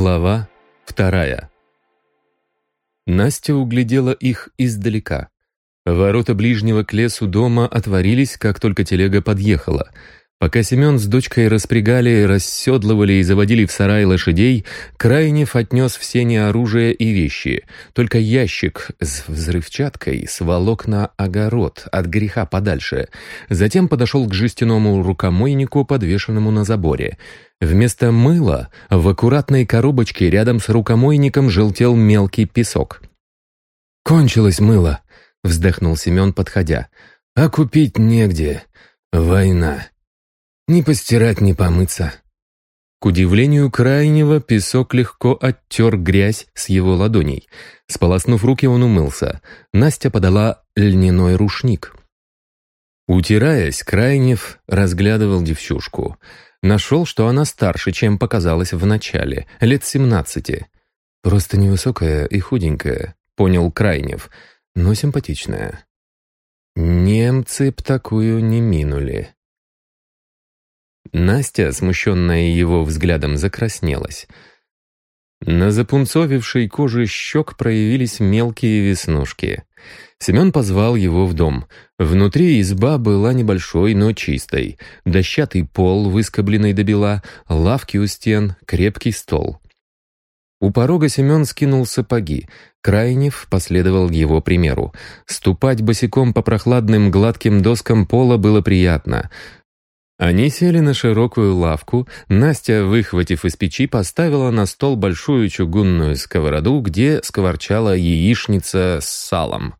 Глава вторая. Настя углядела их издалека. Ворота ближнего к лесу дома отворились, как только телега подъехала — Пока Семен с дочкой распрягали, расседлывали и заводили в сарай лошадей, Крайнев отнес все неоружие и вещи. Только ящик с взрывчаткой сволок на огород, от греха подальше. Затем подошел к жестяному рукомойнику, подвешенному на заборе. Вместо мыла в аккуратной коробочке рядом с рукомойником желтел мелкий песок. «Кончилось мыло», — вздохнул Семен, подходя. «А купить негде. Война». Ни постирать, ни помыться. К удивлению крайнего, песок легко оттер грязь с его ладоней. Сполоснув руки, он умылся. Настя подала льняной рушник. Утираясь, Крайнев разглядывал девчушку. Нашел, что она старше, чем показалось в начале, лет семнадцати. Просто невысокая и худенькая, понял Крайнев, но симпатичная. Немцы б такую не минули. Настя, смущенная его взглядом, закраснелась. На запунцовившей коже щек проявились мелкие веснушки. Семен позвал его в дом. Внутри изба была небольшой, но чистой. Дощатый пол, выскобленный до бела, лавки у стен, крепкий стол. У порога Семен скинул сапоги. Крайнев последовал его примеру. Ступать босиком по прохладным гладким доскам пола было приятно. Они сели на широкую лавку, Настя, выхватив из печи, поставила на стол большую чугунную сковороду, где сковорчала яичница с салом.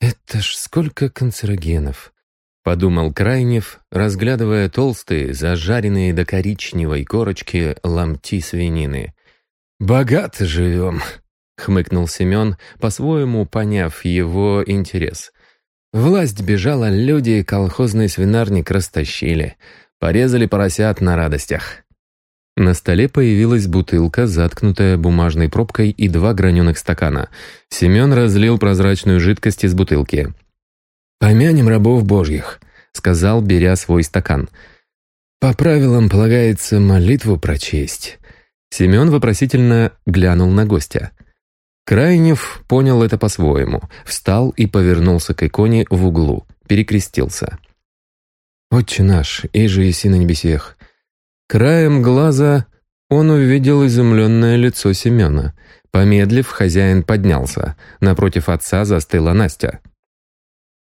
«Это ж сколько канцерогенов!» — подумал Крайнев, разглядывая толстые, зажаренные до коричневой корочки ломти свинины. «Богато живем!» — хмыкнул Семен, по-своему поняв его интерес — Власть бежала, люди колхозный свинарник растащили. Порезали поросят на радостях. На столе появилась бутылка, заткнутая бумажной пробкой и два граненых стакана. Семен разлил прозрачную жидкость из бутылки. «Помянем рабов божьих», — сказал, беря свой стакан. «По правилам полагается молитву прочесть». Семен вопросительно глянул на гостя. Крайнев понял это по-своему, встал и повернулся к иконе в углу, перекрестился. «Отче наш, иже еси на небесех». Краем глаза он увидел изумленное лицо Семена. Помедлив, хозяин поднялся. Напротив отца застыла Настя.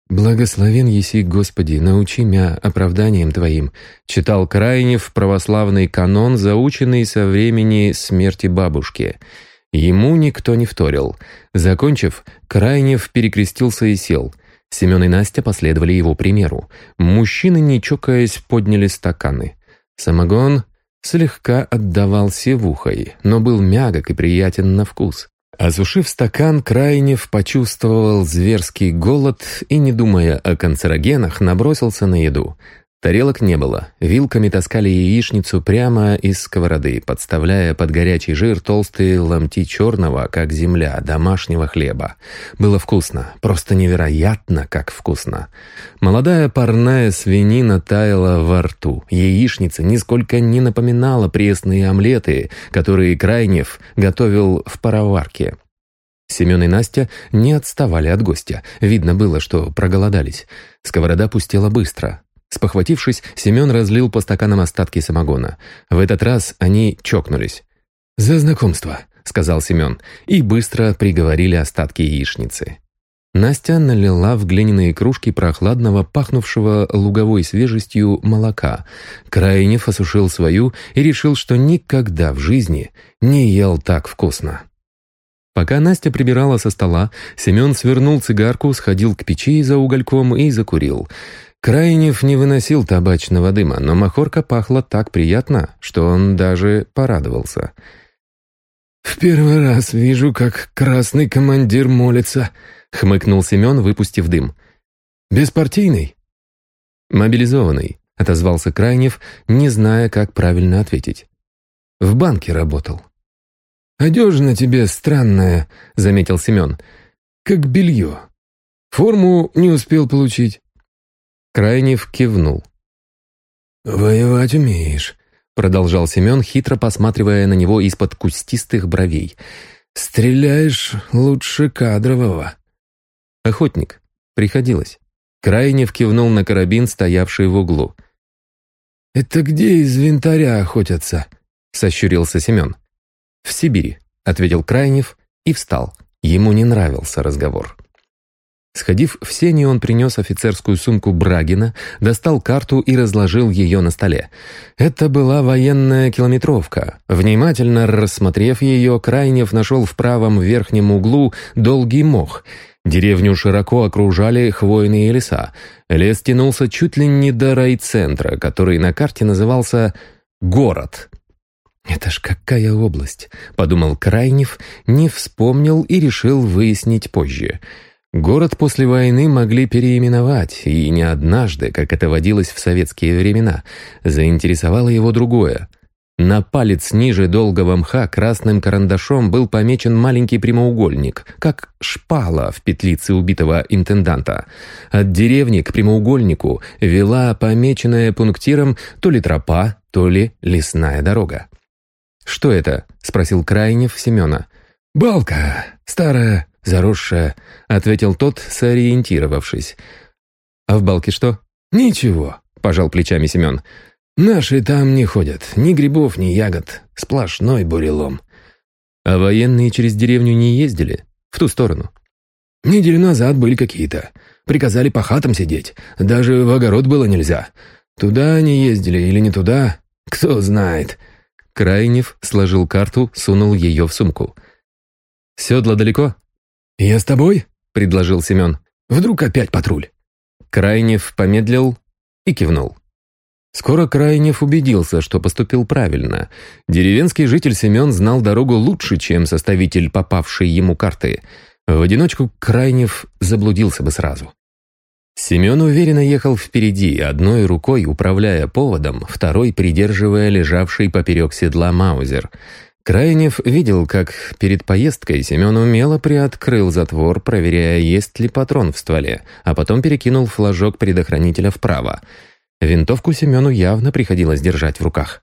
«Благословен еси, Господи, научи мя оправданием Твоим», читал Крайнев православный канон, заученный со времени смерти бабушки – Ему никто не вторил. Закончив, Крайнев перекрестился и сел. Семен и Настя последовали его примеру. Мужчины, не чокаясь, подняли стаканы. Самогон слегка отдавал севухой, но был мягок и приятен на вкус. Осушив стакан, Крайнев почувствовал зверский голод и, не думая о канцерогенах, набросился на еду. Тарелок не было. Вилками таскали яичницу прямо из сковороды, подставляя под горячий жир толстые ломти черного, как земля, домашнего хлеба. Было вкусно. Просто невероятно, как вкусно. Молодая парная свинина таяла во рту. Яичница нисколько не напоминала пресные омлеты, которые Крайнев готовил в пароварке. Семен и Настя не отставали от гостя. Видно было, что проголодались. Сковорода пустела быстро. Спохватившись, Семен разлил по стаканам остатки самогона. В этот раз они чокнулись. «За знакомство», — сказал Семен, и быстро приговорили остатки яичницы. Настя налила в глиняные кружки прохладного, пахнувшего луговой свежестью молока. Крайнев осушил свою и решил, что никогда в жизни не ел так вкусно. Пока Настя прибирала со стола, Семен свернул цигарку, сходил к печи за угольком и закурил. Крайнев не выносил табачного дыма, но махорка пахла так приятно, что он даже порадовался. «В первый раз вижу, как красный командир молится», — хмыкнул Семен, выпустив дым. «Беспартийный?» «Мобилизованный», — отозвался Крайнев, не зная, как правильно ответить. «В банке работал». «Одежда на тебе странная», — заметил Семен. «Как белье. Форму не успел получить». Крайнев кивнул. «Воевать умеешь», продолжал Семен, хитро посматривая на него из-под кустистых бровей. «Стреляешь лучше кадрового». «Охотник. Приходилось». Крайнев кивнул на карабин, стоявший в углу. «Это где из винтаря охотятся?» — сощурился Семен. «В Сибири», — ответил Крайнев и встал. Ему не нравился разговор. Сходив в сени, он принес офицерскую сумку Брагина, достал карту и разложил ее на столе. Это была военная километровка. Внимательно рассмотрев ее, Крайнев нашел в правом верхнем углу долгий мох. Деревню широко окружали хвойные леса. Лес тянулся чуть ли не до райцентра, который на карте назывался «Город». «Это ж какая область!» — подумал Крайнев, не вспомнил и решил выяснить позже — Город после войны могли переименовать, и не однажды, как это водилось в советские времена, заинтересовало его другое. На палец ниже долгого мха красным карандашом был помечен маленький прямоугольник, как шпала в петлице убитого интенданта. От деревни к прямоугольнику вела помеченная пунктиром то ли тропа, то ли лесная дорога. «Что это?» — спросил Крайнев Семена. «Балка, старая, заросшая», — ответил тот, сориентировавшись. «А в балке что?» «Ничего», — пожал плечами Семен. «Наши там не ходят, ни грибов, ни ягод, сплошной бурелом». «А военные через деревню не ездили? В ту сторону?» «Неделю назад были какие-то. Приказали по хатам сидеть. Даже в огород было нельзя. Туда они ездили или не туда, кто знает». Крайнев сложил карту, сунул ее в сумку. «Седла далеко?» «Я с тобой?» — предложил Семен. «Вдруг опять патруль?» Крайнев помедлил и кивнул. Скоро Крайнев убедился, что поступил правильно. Деревенский житель Семен знал дорогу лучше, чем составитель попавшей ему карты. В одиночку Крайнев заблудился бы сразу. Семен уверенно ехал впереди, одной рукой управляя поводом, второй придерживая лежавший поперек седла маузер — Крайнев видел, как перед поездкой Семен умело приоткрыл затвор, проверяя, есть ли патрон в стволе, а потом перекинул флажок предохранителя вправо. Винтовку Семену явно приходилось держать в руках.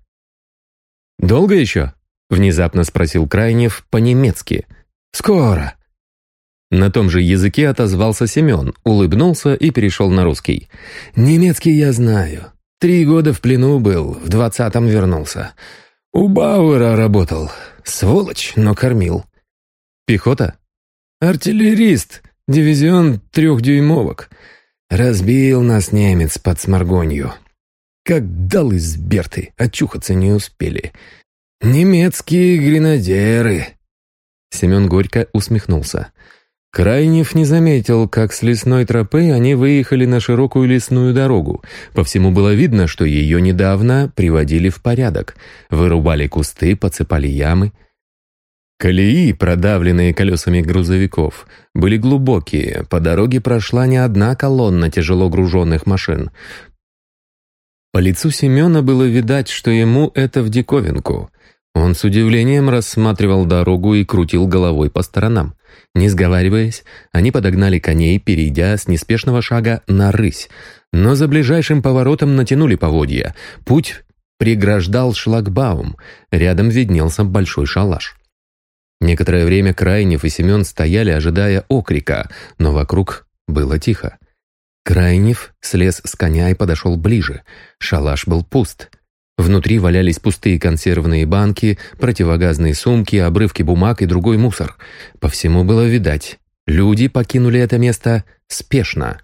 «Долго еще?» — внезапно спросил Крайнев по-немецки. «Скоро». На том же языке отозвался Семен, улыбнулся и перешел на русский. «Немецкий я знаю. Три года в плену был, в двадцатом вернулся. «У Бауэра работал. Сволочь, но кормил». «Пехота?» «Артиллерист. Дивизион трехдюймовок. Разбил нас немец под Сморгонью. Как дал из Берты, очухаться не успели. Немецкие гренадеры». Семен горько усмехнулся. Крайнев не заметил, как с лесной тропы они выехали на широкую лесную дорогу. По всему было видно, что ее недавно приводили в порядок. Вырубали кусты, подсыпали ямы. Колеи, продавленные колесами грузовиков, были глубокие. По дороге прошла не одна колонна тяжело груженных машин. По лицу Семена было видать, что ему это в диковинку. Он с удивлением рассматривал дорогу и крутил головой по сторонам. Не сговариваясь, они подогнали коней, перейдя с неспешного шага на рысь, но за ближайшим поворотом натянули поводья. Путь преграждал шлагбаум, рядом виднелся большой шалаш. Некоторое время Крайнев и Семен стояли, ожидая окрика, но вокруг было тихо. Крайнев слез с коня и подошел ближе. Шалаш был пуст. Внутри валялись пустые консервные банки, противогазные сумки, обрывки бумаг и другой мусор. По всему было видать. Люди покинули это место спешно.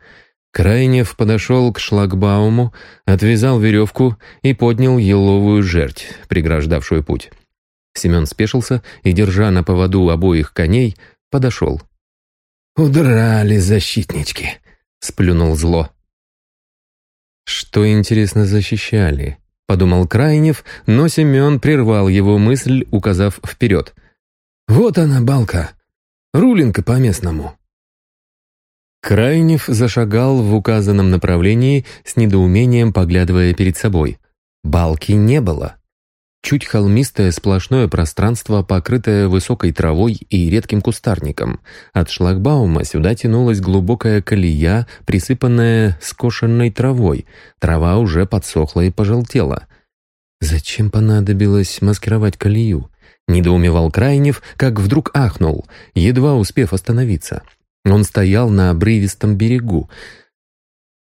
Крайнев подошел к шлагбауму, отвязал веревку и поднял еловую жерть, преграждавшую путь. Семен спешился и, держа на поводу обоих коней, подошел. «Удрали защитнички», — сплюнул зло. Что, интересно, защищали? — подумал Крайнев, но Семен прервал его мысль, указав вперед. «Вот она, балка. Рулинка по-местному». Крайнев зашагал в указанном направлении, с недоумением поглядывая перед собой. Балки не было. Чуть холмистое сплошное пространство, покрытое высокой травой и редким кустарником. От шлагбаума сюда тянулась глубокая колея, присыпанная скошенной травой. Трава уже подсохла и пожелтела. Зачем понадобилось маскировать колею? Недоумевал Крайнев, как вдруг ахнул, едва успев остановиться. Он стоял на обрывистом берегу.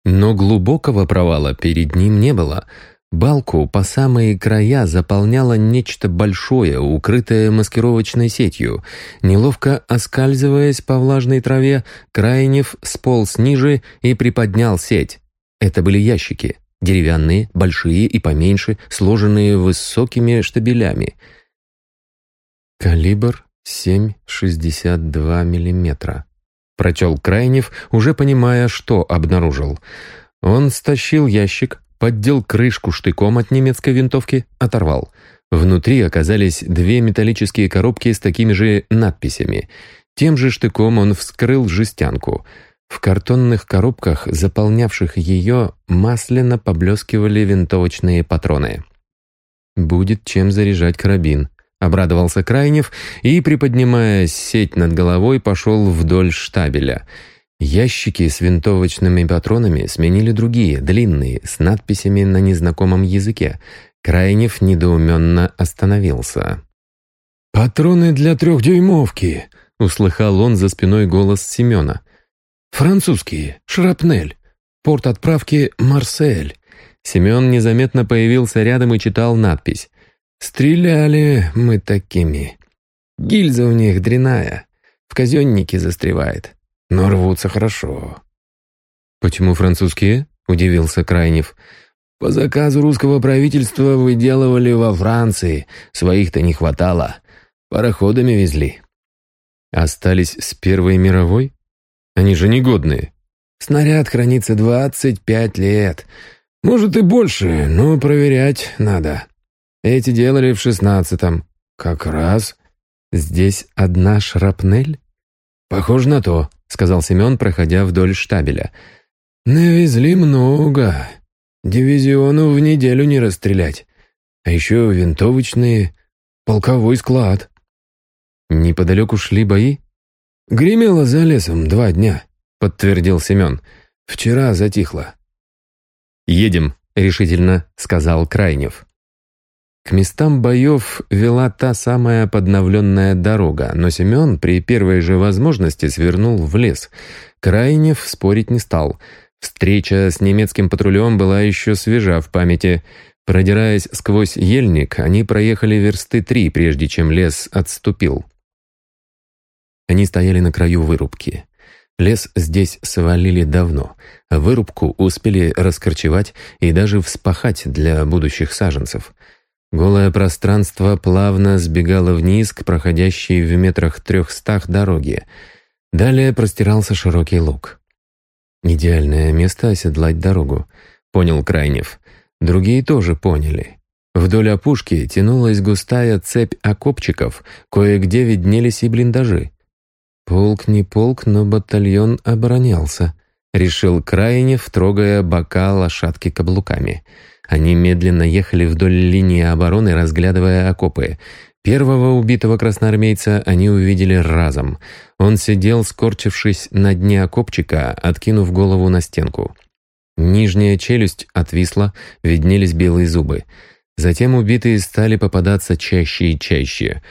Но глубокого провала перед ним не было. Балку по самые края заполняло нечто большое, укрытое маскировочной сетью. Неловко оскальзываясь по влажной траве, Крайнев сполз ниже и приподнял сеть. Это были ящики, деревянные, большие и поменьше, сложенные высокими штабелями. Калибр 7,62 миллиметра. Прочел Крайнев, уже понимая, что обнаружил. Он стащил ящик, поддел крышку штыком от немецкой винтовки, оторвал. Внутри оказались две металлические коробки с такими же надписями. Тем же штыком он вскрыл жестянку. В картонных коробках, заполнявших ее, масляно поблескивали винтовочные патроны. «Будет чем заряжать карабин», — обрадовался Крайнев и, приподнимая сеть над головой, пошел вдоль штабеля. Ящики с винтовочными патронами сменили другие, длинные, с надписями на незнакомом языке. Крайнев недоуменно остановился. «Патроны для трехдюймовки», — услыхал он за спиной голос Семена. «Французские, шрапнель, порт отправки Марсель». Семен незаметно появился рядом и читал надпись. Стреляли мы такими. Гильза у них дряная, в казеннике застревает, но рвутся хорошо. «Почему французские?» — удивился Крайнев. «По заказу русского правительства выделывали во Франции, своих-то не хватало, пароходами везли». «Остались с Первой мировой? Они же негодные». «Снаряд хранится двадцать пять лет, может и больше, но проверять надо». Эти делали в шестнадцатом. Как раз. Здесь одна шрапнель? Похоже на то, сказал Семен, проходя вдоль штабеля. Навезли много. Дивизиону в неделю не расстрелять. А еще винтовочные, полковой склад. Неподалеку шли бои? Гремело за лесом два дня, подтвердил Семен. Вчера затихло. «Едем», — решительно сказал Крайнев. К местам боев вела та самая подновленная дорога, но Семен при первой же возможности свернул в лес. Крайнев спорить не стал. Встреча с немецким патрулем была еще свежа в памяти. Продираясь сквозь ельник, они проехали версты три, прежде чем лес отступил. Они стояли на краю вырубки. Лес здесь свалили давно. Вырубку успели раскорчевать и даже вспахать для будущих саженцев — Голое пространство плавно сбегало вниз к проходящей в метрах трехстах дороге. Далее простирался широкий луг. «Идеальное место оседлать дорогу», — понял Крайнев. Другие тоже поняли. Вдоль опушки тянулась густая цепь окопчиков, кое-где виднелись и блиндажи. Полк не полк, но батальон оборонялся, — решил Крайнев, трогая бока лошадки каблуками — они медленно ехали вдоль линии обороны, разглядывая окопы. Первого убитого красноармейца они увидели разом. Он сидел, скорчившись на дне окопчика, откинув голову на стенку. Нижняя челюсть отвисла, виднелись белые зубы. Затем убитые стали попадаться чаще и чаще.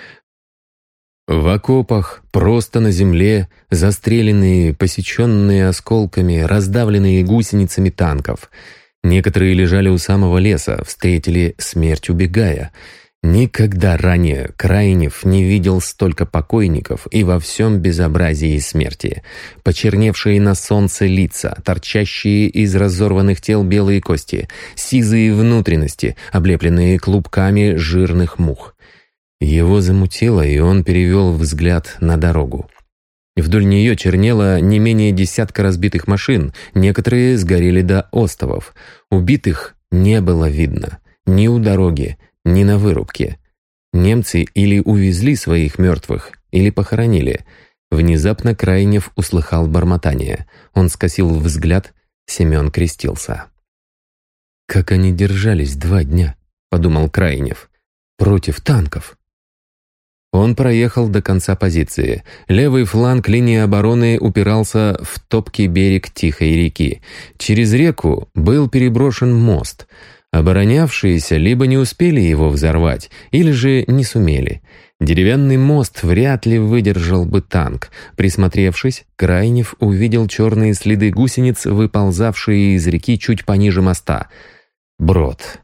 В окопах, просто на земле, застреленные, посеченные осколками, раздавленные гусеницами танков — Некоторые лежали у самого леса, встретили смерть убегая. Никогда ранее Крайнев не видел столько покойников и во всем безобразии смерти. Почерневшие на солнце лица, торчащие из разорванных тел белые кости, сизые внутренности, облепленные клубками жирных мух. Его замутило, и он перевел взгляд на дорогу. Вдоль нее чернело не менее десятка разбитых машин, некоторые сгорели до остовов. Убитых не было видно ни у дороги, ни на вырубке. Немцы или увезли своих мертвых, или похоронили. Внезапно Крайнев услыхал бормотание. Он скосил взгляд, Семен крестился. «Как они держались два дня», — подумал Крайнев, — «против танков». Он проехал до конца позиции. Левый фланг линии обороны упирался в топкий берег Тихой реки. Через реку был переброшен мост. Оборонявшиеся либо не успели его взорвать, или же не сумели. Деревянный мост вряд ли выдержал бы танк. Присмотревшись, Крайнев увидел черные следы гусениц, выползавшие из реки чуть пониже моста. Брод.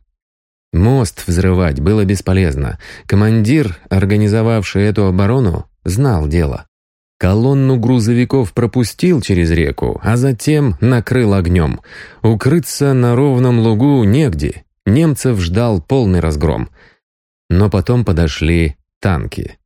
Мост взрывать было бесполезно. Командир, организовавший эту оборону, знал дело. Колонну грузовиков пропустил через реку, а затем накрыл огнем. Укрыться на ровном лугу негде. Немцев ждал полный разгром. Но потом подошли танки.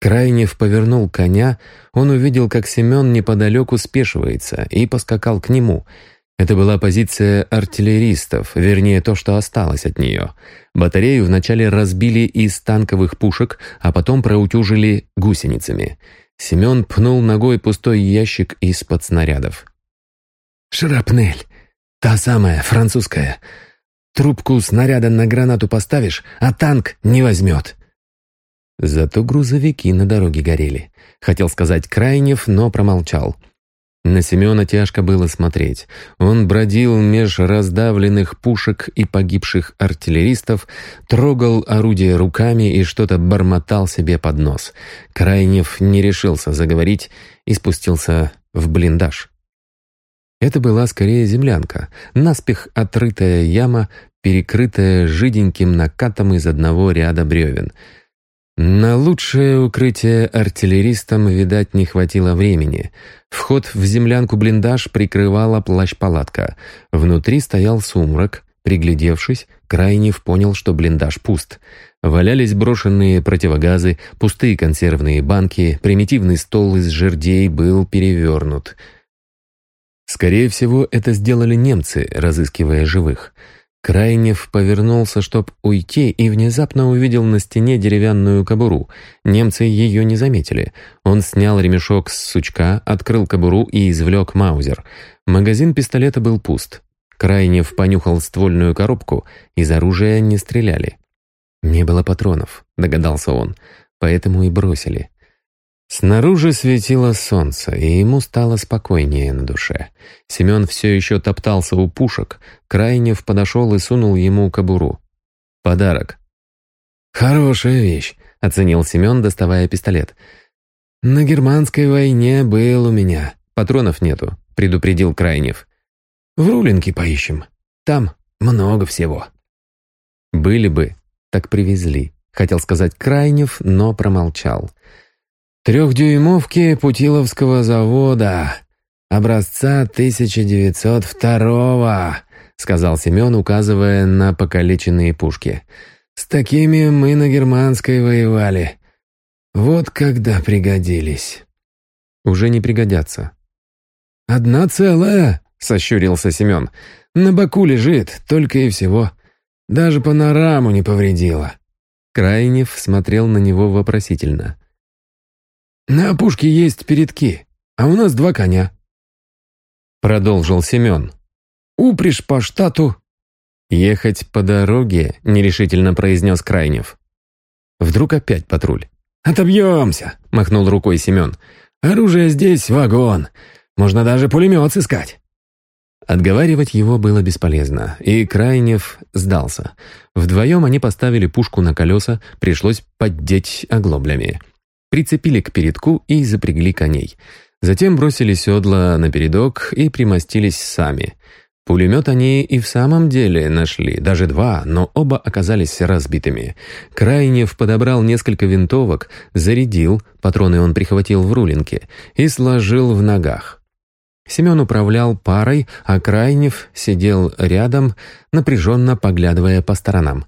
Крайнев повернул коня, он увидел, как Семен неподалеку спешивается, и поскакал к нему — это была позиция артиллеристов, вернее, то, что осталось от нее. Батарею вначале разбили из танковых пушек, а потом проутюжили гусеницами. Семен пнул ногой пустой ящик из-под снарядов. «Шрапнель! Та самая, французская. Трубку снаряда на гранату поставишь, а танк не возьмет». Зато грузовики на дороге горели. Хотел сказать Крайнев, но промолчал. На Семена тяжко было смотреть. Он бродил меж раздавленных пушек и погибших артиллеристов, трогал орудие руками и что-то бормотал себе под нос. Крайнев не решился заговорить и спустился в блиндаж. Это была скорее землянка, наспех отрытая яма, перекрытая жиденьким накатом из одного ряда бревен — на лучшее укрытие артиллеристам, видать, не хватило времени. Вход в землянку-блиндаж прикрывала плащ-палатка. Внутри стоял сумрак. Приглядевшись, Крайнев понял, что блиндаж пуст. Валялись брошенные противогазы, пустые консервные банки, примитивный стол из жердей был перевернут. Скорее всего, это сделали немцы, разыскивая живых. Крайнев повернулся, чтоб уйти, и внезапно увидел на стене деревянную кобуру. Немцы ее не заметили. Он снял ремешок с сучка, открыл кобуру и извлек маузер. Магазин пистолета был пуст. Крайнев понюхал ствольную коробку, из оружия не стреляли. «Не было патронов», — догадался он, — «поэтому и бросили». Снаружи светило солнце, и ему стало спокойнее на душе. Семен все еще топтался у пушек. Крайнев подошел и сунул ему кобуру. «Подарок». «Хорошая вещь», — оценил Семен, доставая пистолет. «На германской войне был у меня. Патронов нету», — предупредил Крайнев. «В Рулинке поищем. Там много всего». «Были бы, так привезли», — хотел сказать Крайнев, но промолчал. Трехдюймовки Путиловского завода, образца 1902 сказал Семен, указывая на покалеченные пушки. «С такими мы на германской воевали. Вот когда пригодились». «Уже не пригодятся». «Одна целая?» — сощурился Семен. «На боку лежит, только и всего. Даже панораму не повредила». Крайнев смотрел на него вопросительно. «На опушке есть передки, а у нас два коня», — продолжил Семен. «Упряжь по штату». «Ехать по дороге», — нерешительно произнес Крайнев. Вдруг опять патруль. «Отобьемся», — махнул рукой Семен. «Оружие здесь вагон. Можно даже пулемет сыскать». Отговаривать его было бесполезно, и Крайнев сдался. Вдвоем они поставили пушку на колеса, пришлось поддеть оглоблями прицепили к передку и запрягли коней. Затем бросили седла на передок и примостились сами. Пулемет они и в самом деле нашли, даже два, но оба оказались разбитыми. Крайнев подобрал несколько винтовок, зарядил, патроны он прихватил в рулинке, и сложил в ногах. Семен управлял парой, а Крайнев сидел рядом, напряженно поглядывая по сторонам.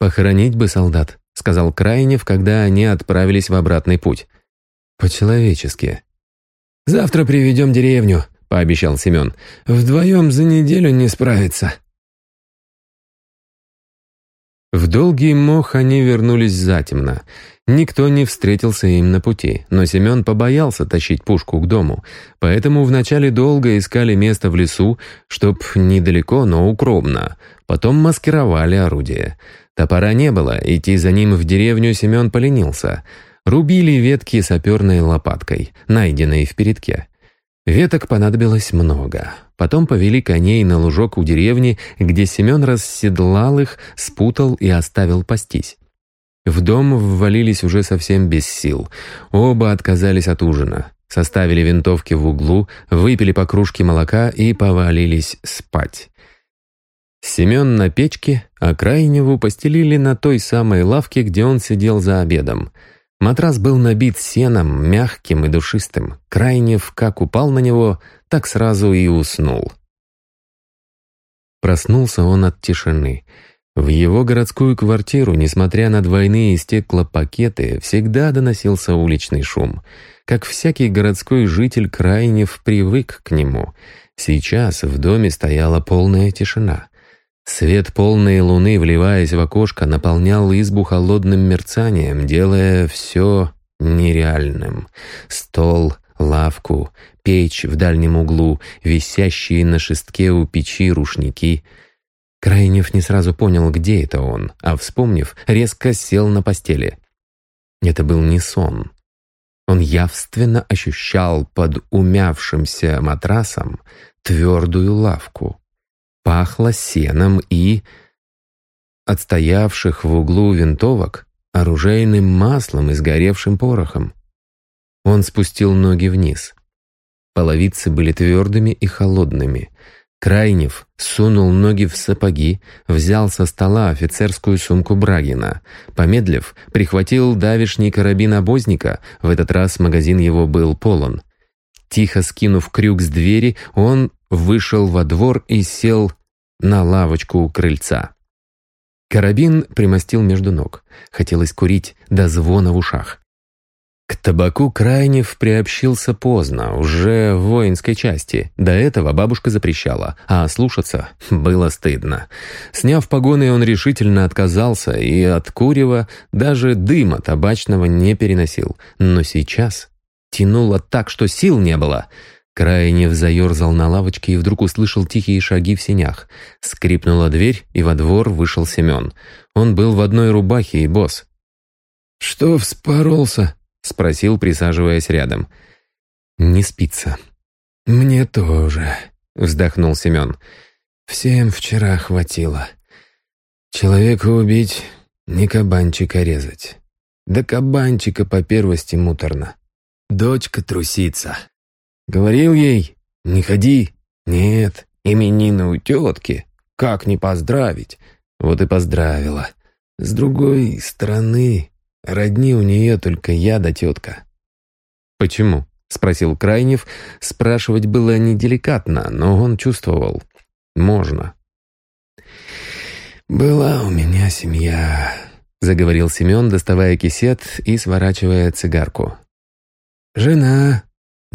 «Похоронить бы солдат», — сказал Крайнев, когда они отправились в обратный путь. «По-человечески». «Завтра приведем деревню», — пообещал Семен. «Вдвоем за неделю не справиться». В долгий мох они вернулись затемно. Никто не встретился им на пути, но Семен побоялся тащить пушку к дому, поэтому вначале долго искали место в лесу, чтоб недалеко, но укромно. Потом маскировали орудие. Топора не было, идти за ним в деревню Семен поленился. Рубили ветки саперной лопаткой, найденной в передке. Веток понадобилось много. Потом повели коней на лужок у деревни, где Семен расседлал их, спутал и оставил пастись. В дом ввалились уже совсем без сил. Оба отказались от ужина. Составили винтовки в углу, выпили по кружке молока и повалились спать. Семен на печке, а Крайневу постелили на той самой лавке, где он сидел за обедом. Матрас был набит сеном, мягким и душистым. Крайнев как упал на него, так сразу и уснул. Проснулся он от тишины. В его городскую квартиру, несмотря на двойные стеклопакеты, всегда доносился уличный шум. Как всякий городской житель Крайнев привык к нему. Сейчас в доме стояла полная тишина. Свет полной луны, вливаясь в окошко, наполнял избу холодным мерцанием, делая все нереальным. Стол, лавку, печь в дальнем углу, висящие на шестке у печи рушники — Крайнев не сразу понял, где это он, а, вспомнив, резко сел на постели. Это был не сон. Он явственно ощущал под умявшимся матрасом твердую лавку. Пахло сеном и... отстоявших в углу винтовок оружейным маслом и сгоревшим порохом. Он спустил ноги вниз. Половицы были твердыми и холодными. Крайнев сунул ноги в сапоги, взял со стола офицерскую сумку Брагина. Помедлив, прихватил давишний карабин обозника, в этот раз магазин его был полон. Тихо скинув крюк с двери, он вышел во двор и сел на лавочку крыльца. Карабин примостил между ног. Хотелось курить до звона в ушах. К табаку Крайнев приобщился поздно, уже в воинской части. До этого бабушка запрещала, а слушаться было стыдно. Сняв погоны, он решительно отказался и от курева даже дыма табачного не переносил. Но сейчас тянуло так, что сил не было. Крайнев заерзал на лавочке и вдруг услышал тихие шаги в сенях. Скрипнула дверь, и во двор вышел Семен. Он был в одной рубахе и босс. «Что вспоролся?» — спросил, присаживаясь рядом. «Не спится». «Мне тоже», — вздохнул Семен. «Всем вчера хватило. Человека убить, не кабанчика резать. Да кабанчика по первости муторно. Дочка трусица. Говорил ей, не ходи. Нет, именины у тетки. Как не поздравить? Вот и поздравила. С другой стороны, Родни у нее только я да тетка». «Почему?» — спросил Крайнев. Спрашивать было неделикатно, но он чувствовал. «Можно». «Была у меня семья», — заговорил Семен, доставая кисет и сворачивая цигарку. «Жена,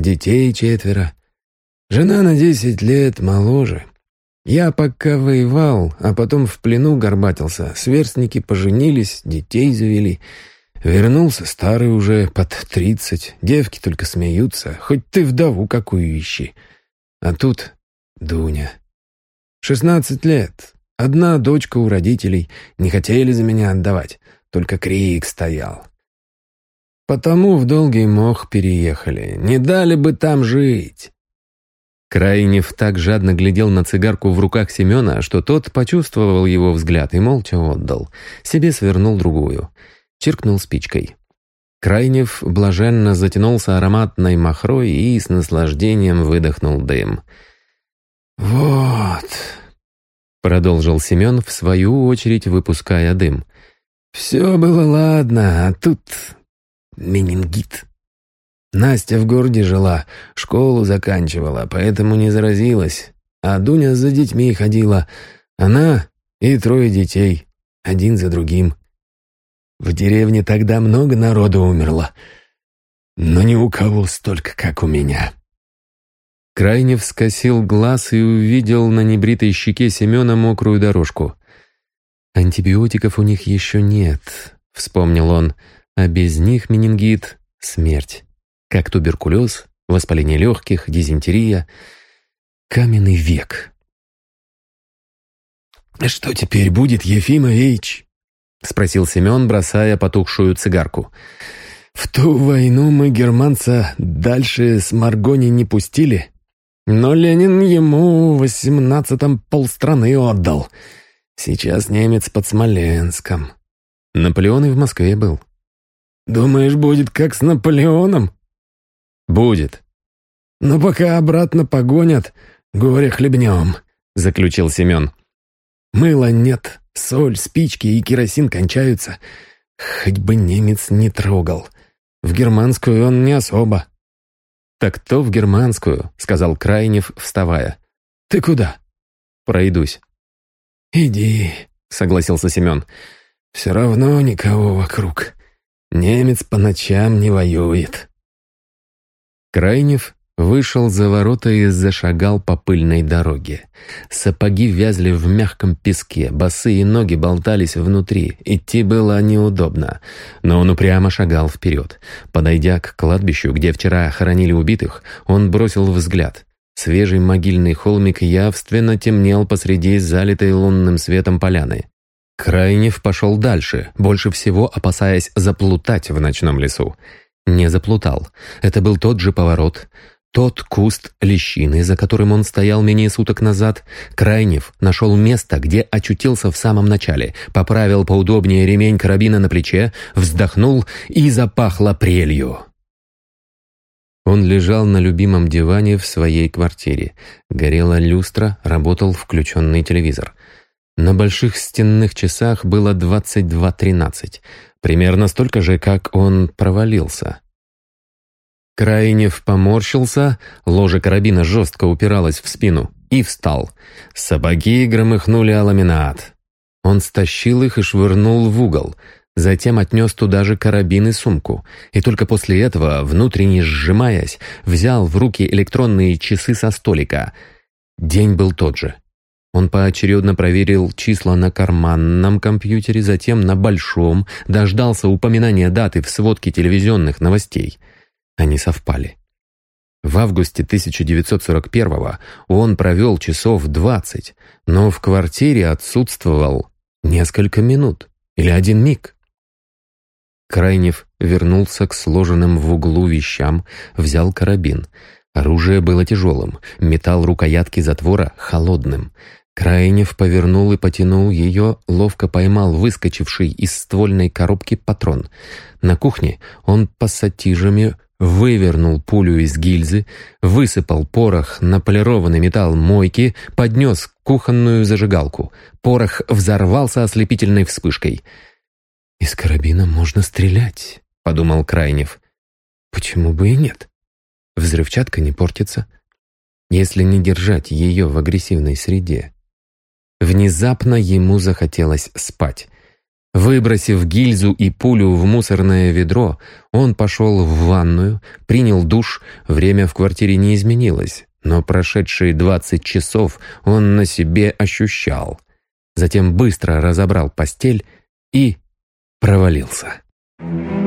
детей четверо. Жена на десять лет моложе. Я пока воевал, а потом в плену горбатился. Сверстники поженились, детей завели». Вернулся старый уже, под тридцать. Девки только смеются. Хоть ты вдову какую ищи. А тут Дуня. Шестнадцать лет. Одна дочка у родителей. Не хотели за меня отдавать. Только крик стоял. Потому в долгий мох переехали. Не дали бы там жить. Крайнев так жадно глядел на цигарку в руках Семена, что тот почувствовал его взгляд и молча отдал. Себе свернул другую чиркнул спичкой. Крайнев блаженно затянулся ароматной махрой и с наслаждением выдохнул дым. «Вот», — продолжил Семен, в свою очередь выпуская дым. «Все было ладно, а тут менингит. Настя в городе жила, школу заканчивала, поэтому не заразилась. А Дуня за детьми ходила. Она и трое детей, один за другим. В деревне тогда много народу умерло, но ни у кого столько, как у меня». Крайнев скосил глаз и увидел на небритой щеке Семена мокрую дорожку. «Антибиотиков у них еще нет», — вспомнил он, «а без них менингит — смерть, как туберкулез, воспаление легких, дизентерия, каменный век». «Что теперь будет, Ефимович?» — спросил Семен, бросая потухшую цигарку. «В ту войну мы германца дальше с Маргони не пустили, но Ленин ему в восемнадцатом полстраны отдал. Сейчас немец под Смоленском». Наполеон и в Москве был. «Думаешь, будет как с Наполеоном?» «Будет». «Но пока обратно погонят, горе хлебнем», — заключил Семен. «Мыла нет, соль, спички и керосин кончаются. Хоть бы немец не трогал. В германскую он не особо». «Так то в германскую», — сказал Крайнев, вставая. «Ты куда?» «Пройдусь». «Иди», — согласился Семен. «Все равно никого вокруг. Немец по ночам не воюет». Крайнев вышел за ворота и зашагал по пыльной дороге. Сапоги вязли в мягком песке, босые ноги болтались внутри, идти было неудобно. Но он упрямо шагал вперед. Подойдя к кладбищу, где вчера хоронили убитых, он бросил взгляд. Свежий могильный холмик явственно темнел посреди залитой лунным светом поляны. Крайнев пошел дальше, больше всего опасаясь заплутать в ночном лесу. Не заплутал. Это был тот же поворот. Тот куст лещины, за которым он стоял менее суток назад, Крайнев нашел место, где очутился в самом начале, поправил поудобнее ремень карабина на плече, вздохнул и запахло прелью. Он лежал на любимом диване в своей квартире. Горела люстра, работал включенный телевизор. На больших стенных часах было 22.13, примерно столько же, как он провалился. Крайнев поморщился, ложе карабина жестко упиралось в спину, и встал. Сапоги громыхнули о ламинат. Он стащил их и швырнул в угол, затем отнес туда же карабин и сумку, и только после этого, внутренне сжимаясь, взял в руки электронные часы со столика. День был тот же. Он поочередно проверил числа на карманном компьютере, затем на большом, дождался упоминания даты в сводке телевизионных новостей. Они совпали. В августе 1941-го он провел часов 20, но в квартире отсутствовал несколько минут или один миг. Крайнев вернулся к сложенным в углу вещам, взял карабин. Оружие было тяжелым, металл рукоятки затвора холодным — Крайнев повернул и потянул ее, ловко поймал выскочивший из ствольной коробки патрон. На кухне он пассатижами вывернул пулю из гильзы, высыпал порох на полированный металл мойки, поднес кухонную зажигалку. Порох взорвался ослепительной вспышкой. «Из карабина можно стрелять», — подумал Крайнев. «Почему бы и нет? Взрывчатка не портится, если не держать ее в агрессивной среде». Внезапно ему захотелось спать. Выбросив гильзу и пулю в мусорное ведро, он пошел в ванную, принял душ, время в квартире не изменилось, но прошедшие двадцать часов он на себе ощущал. Затем быстро разобрал постель и провалился. Thank you.